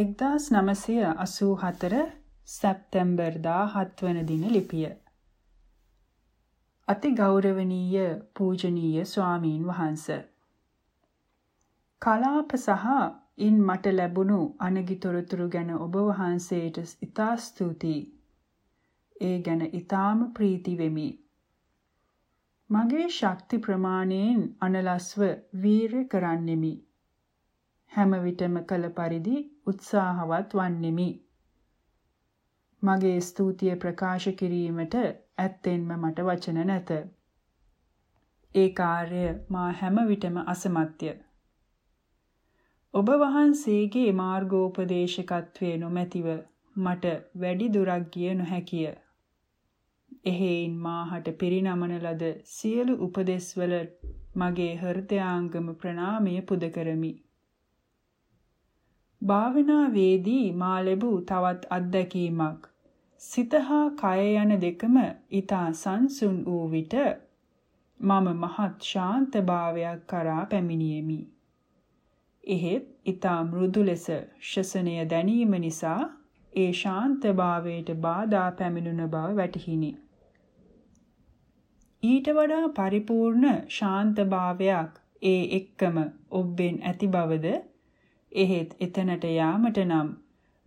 1984 සැප්තැම්බර් 17 වන දින ලිපිය. අති ගෞරවනීය පූජනීය ස්වාමීන් වහන්ස. කලාප සහ ඉන් මට ලැබුණු අනගිතොරතුරු ගැන ඔබ වහන්සේට ඉතා ස්තුතියි. ඒ ගැන ඊටාම ප්‍රීති වෙමි. මගේ ශක්ති ප්‍රමාණයෙන් අනලස්ව වීරය කරන්නෙමි. හැම විටම කළ පරිදි උත්සාහවත් වන්නෙමි. මගේ ස්තුතිය ප්‍රකාශ කිරීමට ඇත්තෙන්ම මට වචන නැත. ඒ කාර්ය මා හැම විටම අසමත්ය. ඔබ වහන්සේගේ මාර්ගෝපදේශකත්වයේ නොමැතිව මට වැඩි දුරක් ගිය නොහැකිය. එහෙයින් මාහට පිරිනමන ලද සියලු උපදෙස්වල මගේ හෘදයාංගම ප්‍රණාමය පුද කරමි. භාවනාවේදී මා ලැබූ තවත් අත්දැකීමක් සිත හා කය යන දෙකම ඊතා සංසුන් වූ විට මම මහත් ශාන්ත භාවයක් කරා පැමිණියෙමි. එහෙත් ඊතා මෘදු ලෙස ශසනය දැනීම නිසා ඒ ශාන්ත භාවයට බාධා පැමිණුන බව වැටහිණි. ඊට වඩා පරිපූර්ණ ශාන්ත භාවයක් ඒ එක්කම ඔබෙන් ඇති බවද එහෙත් එතනට යාමට නම්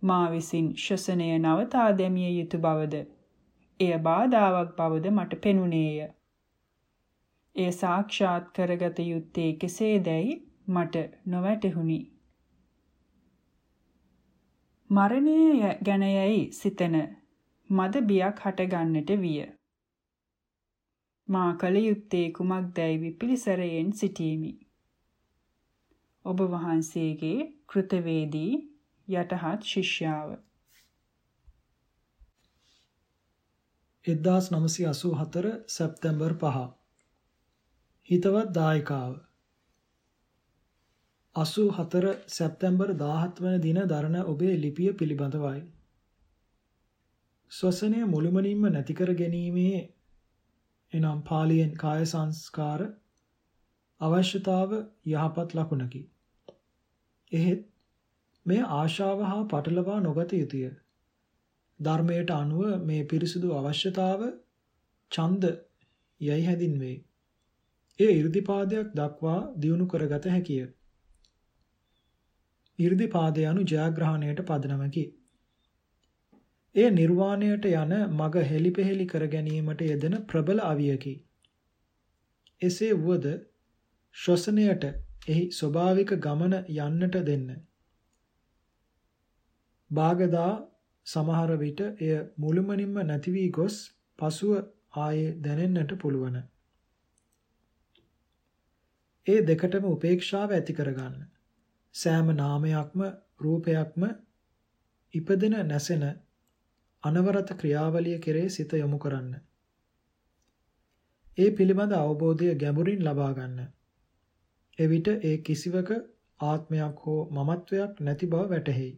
මා විසින් ශ්වසනය නවතා දැමිය යුතු බවද එය බාධාවක් බවද මට පෙනුනේය. එය සාක්ෂාත් කරගත යුත්තේ කෙසේදැයි මට නොවැටහුණි. මරණය ගැන යයි සිතන මද බියක් හටගන්නට විය. මා කල යුත්තේ කුමක්දැයි විපිලිසරයෙන් සිටීමි. ඔබ වහන්සේගේ කෘතවේදී යටහත් ශිෂ්‍යාව 1984 සැප්තැම්බර් 5 හිතවත් දායකාව 84 සැප්තැම්බර් 17 වන දින දරන ඔබේ ලිපිය පිළිබඳවයි. ශ්වසනය මුළුමනින්ම නැති කර ගැනීමේ එනම් පාලියෙන් කාය සංස්කාර අවශ්‍යතාව යහපත් ලකුණකි. එහෙත් මේ ආශාව හා පටලවා නොගත යුතුය. ධර්මයට අනුව මේ පිරිසුදු අවශ්‍යතාව ඡන්ද යයි හැඳින්වේ. ඒ 이르දිපාදයක් දක්වා දියුණු කරගත හැකිය. 이르දිපාදය anu ජයග්‍රහණයට පදනමකි. ඒ නිර්වාණයට යන මග හෙලිපෙහෙලි කර ගැනීමට යෙදෙන ප්‍රබල අවියකි. එසේ වුවද ශ්වසනයට එහි ස්වභාවික ගමන යන්නට දෙන්න. බාගදා සමහර විට එය මුළුමනින්ම නැති වී ගොස් පසුව ආයේ දැනෙන්නට පුළුවන්. ඒ දෙකටම උපේක්ෂාව ඇති කරගන්න. සෑම නාමයක්ම රූපයක්ම ඉපදෙන නැසෙන අනවරත ක්‍රියාවලිය කෙරේ සිත යොමු කරන්න. ඒ පිළිබඳ අවබෝධය ගැඹුරින් ලබා ගන්න. එවිට ඒ කිසිවක ආත්මයක් හෝ මමත්වයක් නැති බව වැටහෙයි.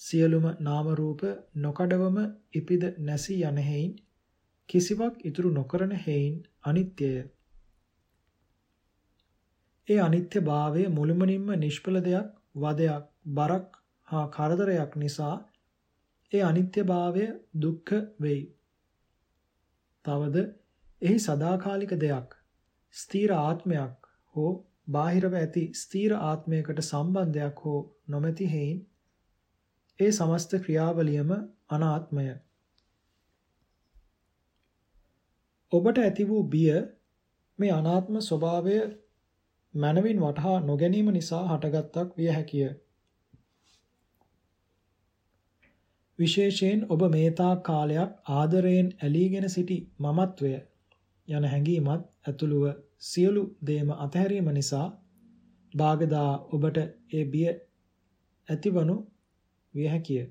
සියලුම නාම රූප නොකඩවම ඉපිද නැසී යන හේයින් කිසිවක් ඉතුරු නොකරන හේයින් අනිත්‍යය. ඒ අනිත්‍ය භාවය මුළුමනින්ම නිෂ්ඵල දෙයක්, වදයක්, බරක් හා කරදරයක් නිසා ඒ අනිත්‍ය භාවය දුක්ඛ වෙයි. තවද එහි සදාකාලික දෙයක්, ස්ථීර ආත්මයක් හෝ බාහිරව ඇති ස්ථීර ආත්මයකට සම්බන්ධයක් හෝ නොමැති හේයින් ඒ සමස්ත ක්‍රියාවලියම අනාත්මය. ඔබට ඇති වූ බිය මේ අනාත්ම ස්වභාවය මනවින් වටහා නොගැනීම නිසා හටගත්තක් විය හැකිය. විශේෂයෙන් ඔබ මේතා කාලයක් ආදරයෙන් ඇලීගෙන සිටි මමත්වය යන හැඟීමත් ඇතුළුව සියලු දේම අතහැරීම නිසා බාගදා ඔබට ඒ බිය ඇතිවනු විය හැකිය.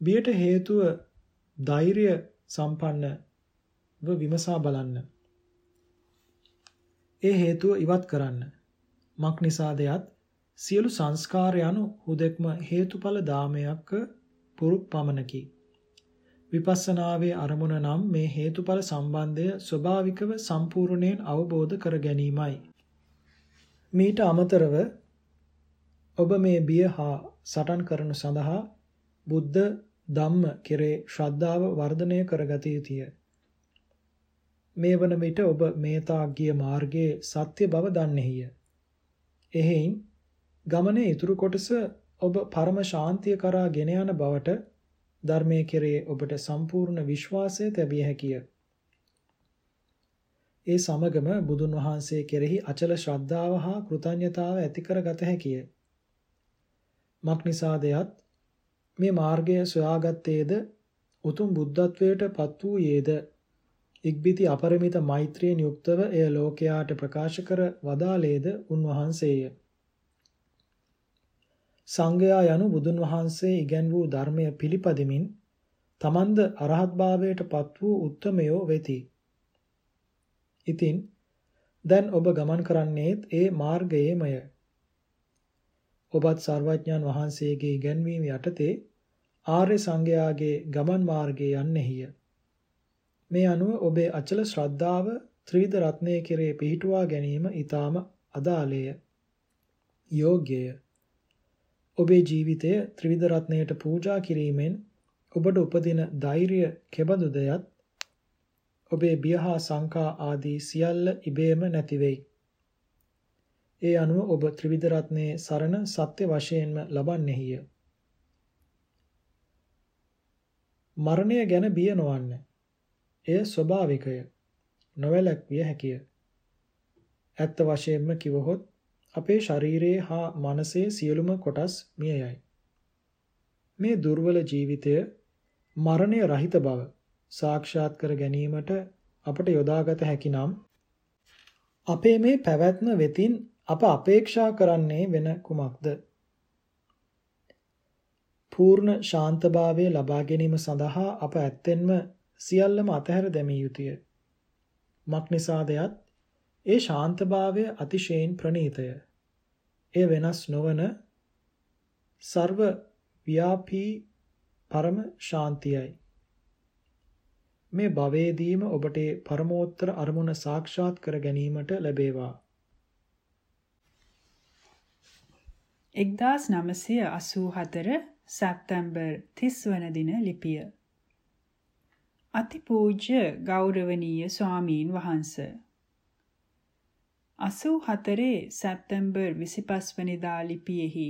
බියට හේතුව ධෛර්ය සම්පන්නව විමසා බලන්න. ඒ හේතුව ඉවත් කරන්න. මක් නිසාදයත් සියලු සංස්කාර යනු හුදෙක්ම හේතුඵල දාමයක පුරුක් පමණකි. විපස්සනාවේ අරමුණ නම් මේ හේතුඵල සම්බන්ධය ස්වභාවිකව සම්පූර්ණයෙන් අවබෝධ කර ගැනීමයි. මීට අමතරව ඔබ මේ බිය හා සටන් කරනු සඳහා බුද්ධ ධම්ම කෙරේ ශ්‍රද්ධාව වර්ධනය කරගත යුතුය. මේ වන විට ඔබ මේතා ගිය මාර්ගයේ සත්‍ය බව දන්නේහිය. එහෙයින් ගමනේ ඉතුරු කොටස ඔබ පරම ශාන්තිය කරා ගෙන යන බවට ධර්මයේ කෙරේ ඔබට සම්පූර්ණ විශ්වාසය තැබිය හැකිය. ඒ සමගම බුදුන් වහන්සේ කෙරෙහි අචල ශ්‍රද්ධාව හා කෘතඥතාව ඇති කරගත හැකිය. මක්නිසාදයත් මේ මාර්ගය සොයාගත්තේද උතුම් බුද්ධත්වයට පත් වූයේද ඉක්බිති අපරිමිත මෛත්‍රියෙන් යුක්තව එය ලෝකයාට ප්‍රකාශ කර වදාළේද උන්වහන්සේය. සංඝයා යනු බුදුන් වහන්සේ ඉගැන් වූ ධර්මය පිළිපදිමින් තමන්ද අරහත් භාවයට පත් වූ උත්තමයෝ වෙති. ඉතින් දැන් ඔබ ගමන් කරන්නේත් ඒ මාර්ගයේමය. ඔබත් සර්වඥාන් වහන්සේගේ ඉගැන්වීම යටතේ ආර්ය සංඝයාගේ ගමන් මාර්ගයේ යන්නේහිය. මේ අනුව ඔබේ අචල ශ්‍රද්ධාව ත්‍රිවිධ රත්නයේ කෙරේ පිහිටුවා ගැනීම ඊටාම අදාළේය. යෝග්‍යය. ඔබේ ජීවිතය ත්‍රිවිධ රත්නයට පූජා කිරීමෙන් ඔබට උපදින ධෛර්ය කෙබඳුදයත් ඔබේ බිය හා සංකා ආදී සියල්ල ඉබේම නැති වෙයි. ඒ අනුව ඔබ ත්‍රිවිධ රත්නයේ සරණ සත්‍ය වශයෙන්ම ලබන්නේහිය. මරණය ගැන බිය නොවන්න. එය ස්වභාවිකය. නොවැළැක්විය හැකිය. ඇත්ත වශයෙන්ම කිවහොත් අපේ ශරීරයේ හා මනසේ සියලුම කොටස් මිය යයි. මේ දුර්වල ජීවිතය මරණය රහිත බව සාක්ෂාත් කර ගැනීමට අපට යොදාගත හැකි නම් අපේ මේ පැවැත්ම වෙතින් අප අපේක්ෂා කරන්නේ වෙන කුමක්ද? පූර්ණ ශාන්තභාවය ලබා ගැනීම සඳහා අප ඇත්තෙන්ම සියල්ලම අතහැර දැමිය යුතුය. මක්නිසාදයත් ඒ ශාන්තභාවය අතිශයින් ප්‍රණීතය. එය වෙනස් නොවන ਸਰව ව්‍යාපී පරම ශාන්තියයි. මේ භවයේදීම ඔබට පරමෝත්තර අරමුණ සාක්ෂාත් කර ගැනීමට ලැබේවා. 1984 සැප්තැම්බර් 30 වන දින ලිපිය. අතිපූජ්‍ය ගෞරවනීය ස්වාමීන් වහන්ස. 84 සැප්තැම්බර් 25 වෙනිදා ලිපියෙහි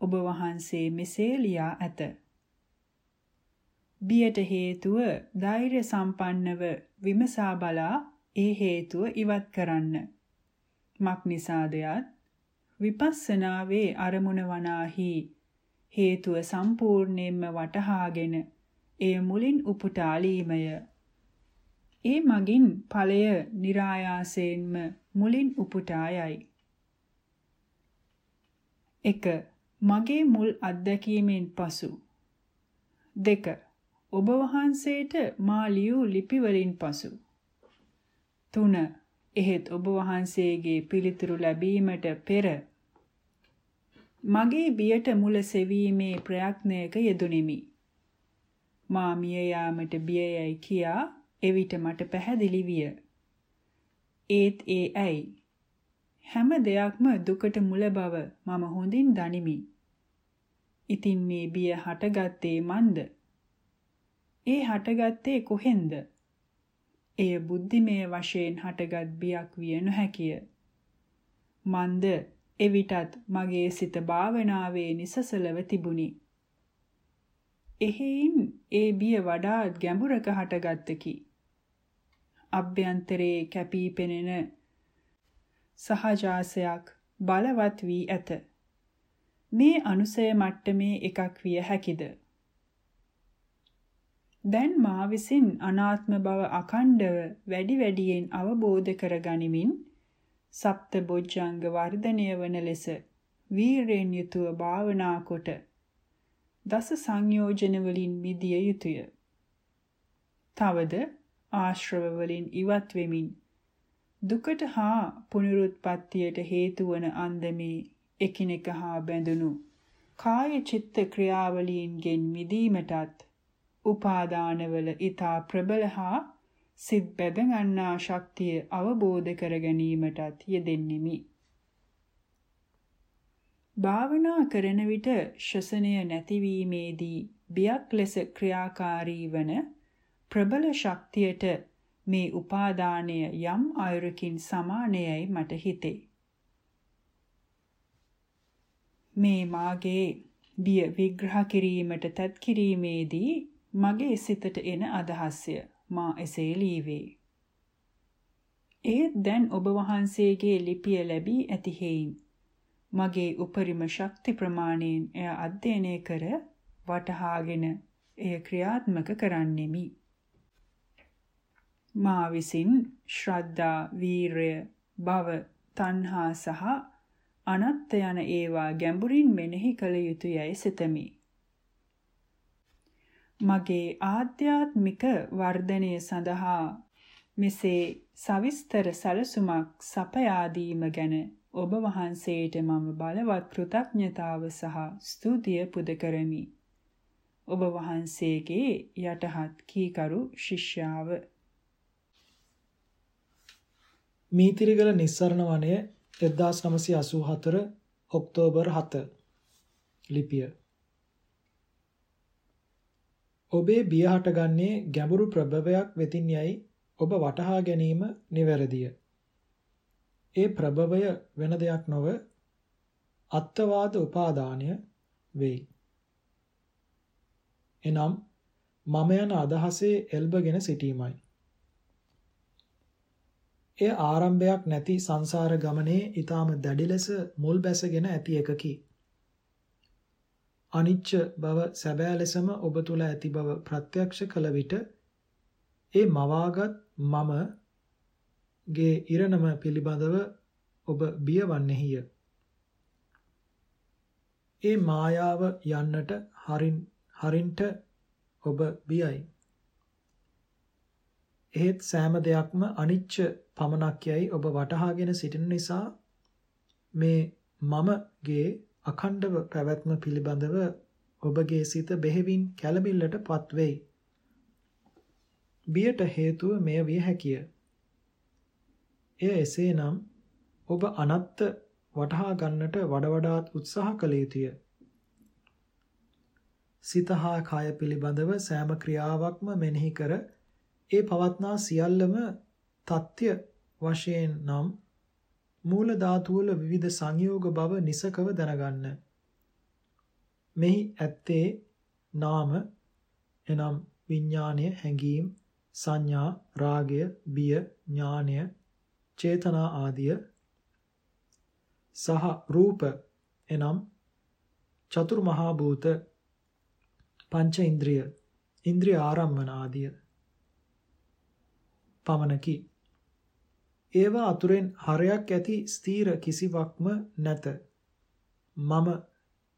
ඔබ වහන්සේ මෙසේ ලියා ඇත. බියට හේතුව ධෛර්ය සම්පන්නව විමසා බලා ඒ හේතුව ඉවත් කරන්න. මක් නිසාදයත් විපස්සනාවේ අරමුණ වනාහි හේතුව සම්පූර්ණයෙන්ම වටහාගෙන එය මුලින් උපුටාලීමය. ඒ මගින් ඵලය નિરાයාසයෙන්ම මුලින් උපුටා යයි. 1. මගේ මුල් අත්දැකීමෙන් පසු 2. ඔබ වහන්සේට මා ලියූ ලිපි වලින් පසු 3. එහෙත් ඔබ වහන්සේගේ පිළිතුරු ලැබීමට පෙර මගේ බියට මුල සෙවීමේ ප්‍රයත්නයක යෙදුණෙමි. මා මිය යාමට බියයයි කියා එවිට මට පැහැදිලි විය. ඒත් ඒ ඇයි? හැම දෙයක්ම දුකට මුල බව මම හොඳින් දනිමි. ඉතින් මේ බිය හටගත්තේ මන්ද? ඒ හටගත්තේ කොහෙන්ද? එය බුද්ධිමය වශයෙන් හටගත් බියක් විය නොහැකිය. මන්ද එවිටත් මගේ සිත භාවනාවේ නිසසලව තිබුණි. එහෙයින් ඒ බිය වඩාත් ගැඹුරක හටගත්තකි. අභ්‍යන්තරයේ කැපී පෙනෙන සහජාසයක් බලවත් වී ඇත. මේ අනුසය මට්ටමේ එකක් විය හැකිද? දැන් මා විසින් අනාත්ම බව අකණ්ඩව වැඩි වැඩියෙන් අවබෝධ කරගනිමින් සප්ත බොජ්ජංග වර්ධනය වන ලෙස වීරයෙන් යුතුව භාවනා කොට දස සංයෝජන වලින් මිදිය යුතුය. තවද ආශ්‍රව වලින් ඉවත් වෙමින් දුකට හා පුනරුත්පත්තියට හේතු වන අන්දමේ එකිනෙක හා බැඳුණු කාය චිත්ත ක්‍රියාවලීන්ගෙන් මිදීමටත් උපාදානවල ඊතා ප්‍රබල හා සිත් බැඳ ගන්නා ශක්තිය අවබෝධ කර ගැනීමටත් යෙදෙන්නෙමි. භාවනා කරන විට ශ්වසනය නැතිවීමේදී බියක් ලෙස ක්‍රියාකාරී වන ප්‍රබල ශක්තියට මේ උපාදානය යම් අයුරකින් සමානයයි මට හිතේ. මේ මාගේ බිය විග්‍රහ කිරීමට තත් කිරීමේදී මගේ සිතට එන අදහස්ය මා එසේ ලීවේ. ඒත් දැන් ඔබ වහන්සේගේ ලිපිය ලැබී ඇති හේයින් මගේ උපරිම ශක්ති ප්‍රමාණයෙන් එය අධ්‍යයනය කර වටහාගෙන එය ක්‍රියාත්මක කරන්නෙමි. මා විසින් ශ්‍රද්ධා, වීරය, භව, තණ්හා සහ අනත්ත යන ඒවා ගැඹුරින් මෙනෙහි කළ යුතුයයි සිතමි. මගේ ආධ්‍යාත්මික වර්ධනය සඳහා මෙසේ සවිස්තර සැලසුමක් සපයා දීම ගැන ඔබ වහන්සේට මම බලවත් කෘතඥතාව සහ ස්තුතිය පුද කරමි. ඔබ වහන්සේගේ යටහත් කීකරු ශිෂ්‍යාව මීතිරිගල නිස්සරණ වනය 1984 ඔක්තෝබර් 7 ලිපිය ඔබේ බිය හටගන්නේ ගැඹුරු ප්‍රභවයක් වෙතින් යයි ඔබ වටහා ගැනීම නිවැරදිය. ඒ ප්‍රභවය වෙන දෙයක් නොව අත්වාද උපාදානය වෙයි. එනම් මම යන අදහසේ එල්බගෙන සිටීමයි. එය ආරම්භයක් නැති සංසාර ගමනේ ඊටාම දැඩි ලෙස මුල් බැසගෙන ඇති එකකි. අනිච්ච බව සැබෑ ලෙසම ඔබ තුල ඇති බව ප්‍රත්‍යක්ෂ කළ විට ඒ මවාගත් මම ගේ ඉරණම පිළිබඳව ඔබ බියවන්නේහිය. ඒ මායාව යන්නට හරින් හරින්ට ඔබ බියයි. එහෙත් සෑම දෙයක්ම අනිච්ච පමණක් යයි ඔබ වටහාගෙන සිටින නිසා මේ මමගේ අඛණ්ඩව පැවැත්ම පිළිබඳව ඔබගේ සිත බෙහෙවින් කැළඹිල්ලට පත්වෙයි. බියට හේතුව මෙය විය හැකිය. එය එසේනම් ඔබ අනත්ත වටහා ගන්නට වඩ වඩාත් උත්සාහ කළ යුතුය. සිත හා කය පිළිබඳව සෑම ක්‍රියාවක්ම මෙනෙහි කර ඒ පවත්නා සියල්ලම තත්‍ය වශයෙන් නම් මූල ධාතු වල විවිධ සංයෝග බව නිසකව දැනගන්න. මෙහි ඇත්තේ නාම එනම් විඥානය හැඟීම් සංඥා රාගය බිය ඥානය චේතනා ආදිය සහ රූප එනම් චතුර් මහා භූත පංච ඉන්ද්‍රිය ඉන්ද්‍රිය ආරම්මන ආදිය පමණකි ඒවා අතුරෙන් හරයක් ඇති ස්ථීර කිසිවක්ම නැත මම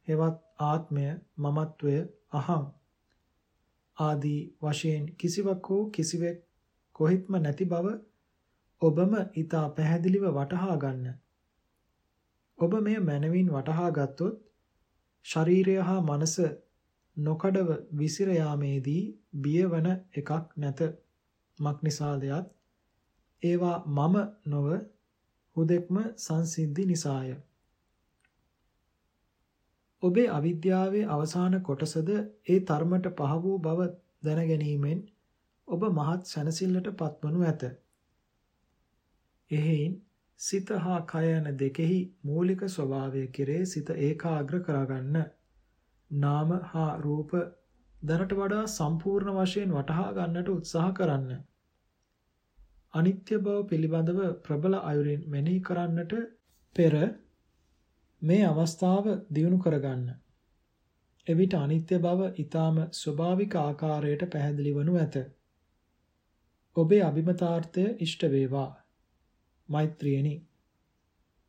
හෙවත් ආත්මය මමත්වය අහං ආදී වශයෙන් කිසිවක් හෝ කිසිවෙක් කොහෙත්ම නැති බව ඔබම ඊට පැහැදිලිව වටහා ගන්න. ඔබ මෙය මනවින් වටහා ගත්තොත් ශරීරය හා මනස නොකඩව විසිර යාමේදී බියවන එකක් නැත. මක් නිසාදයත් ඒවා මම නොව හුදෙක්ම සංසිද්ධි නිසාය. ඔබේ අවිද්‍යාවේ අවසාන කොටසද ඒ ධර්මයට පහ වූ බව දැනගැනීමෙන් ඔබ මහත් සැනසෙල්ලට පත්වනු ඇත. එහෙයින් සිත හා කය යන දෙකෙහි මූලික ස්වභාවය කෙරේ සිත ඒකාග්‍ර කරගන්න. නාම හා රූප දැනට වඩා සම්පූර්ණ වශයෙන් වටහා ගන්නට උත්සාහ කරන්න. අනිත්‍ය බව පිළිබඳව ප්‍රබල අයුරින් මෙනෙහි කරන්නට පෙර මේ අවස්ථාව දියුණු කරගන්න. එවිට අනිත්‍ය බව ඊටාම ස්වභාවික ආකාරයට පැහැදිලි වනු ඇත. ඔබේ අභිමතාර්ථය ඉෂ්ට වේවා. මෛත්‍රියනි